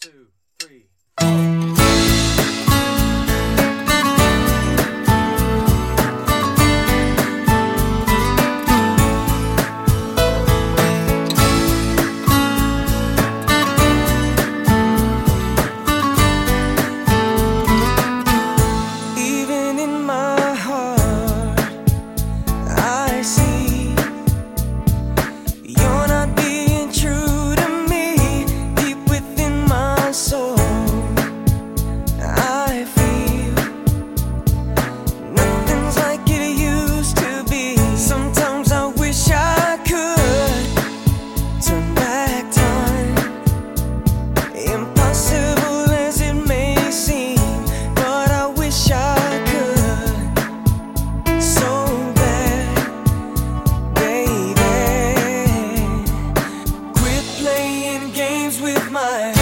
two, three. with my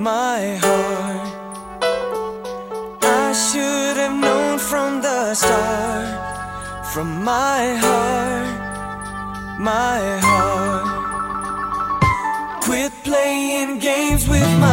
my heart. I should have known from the start, from my heart, my heart. Quit playing games with my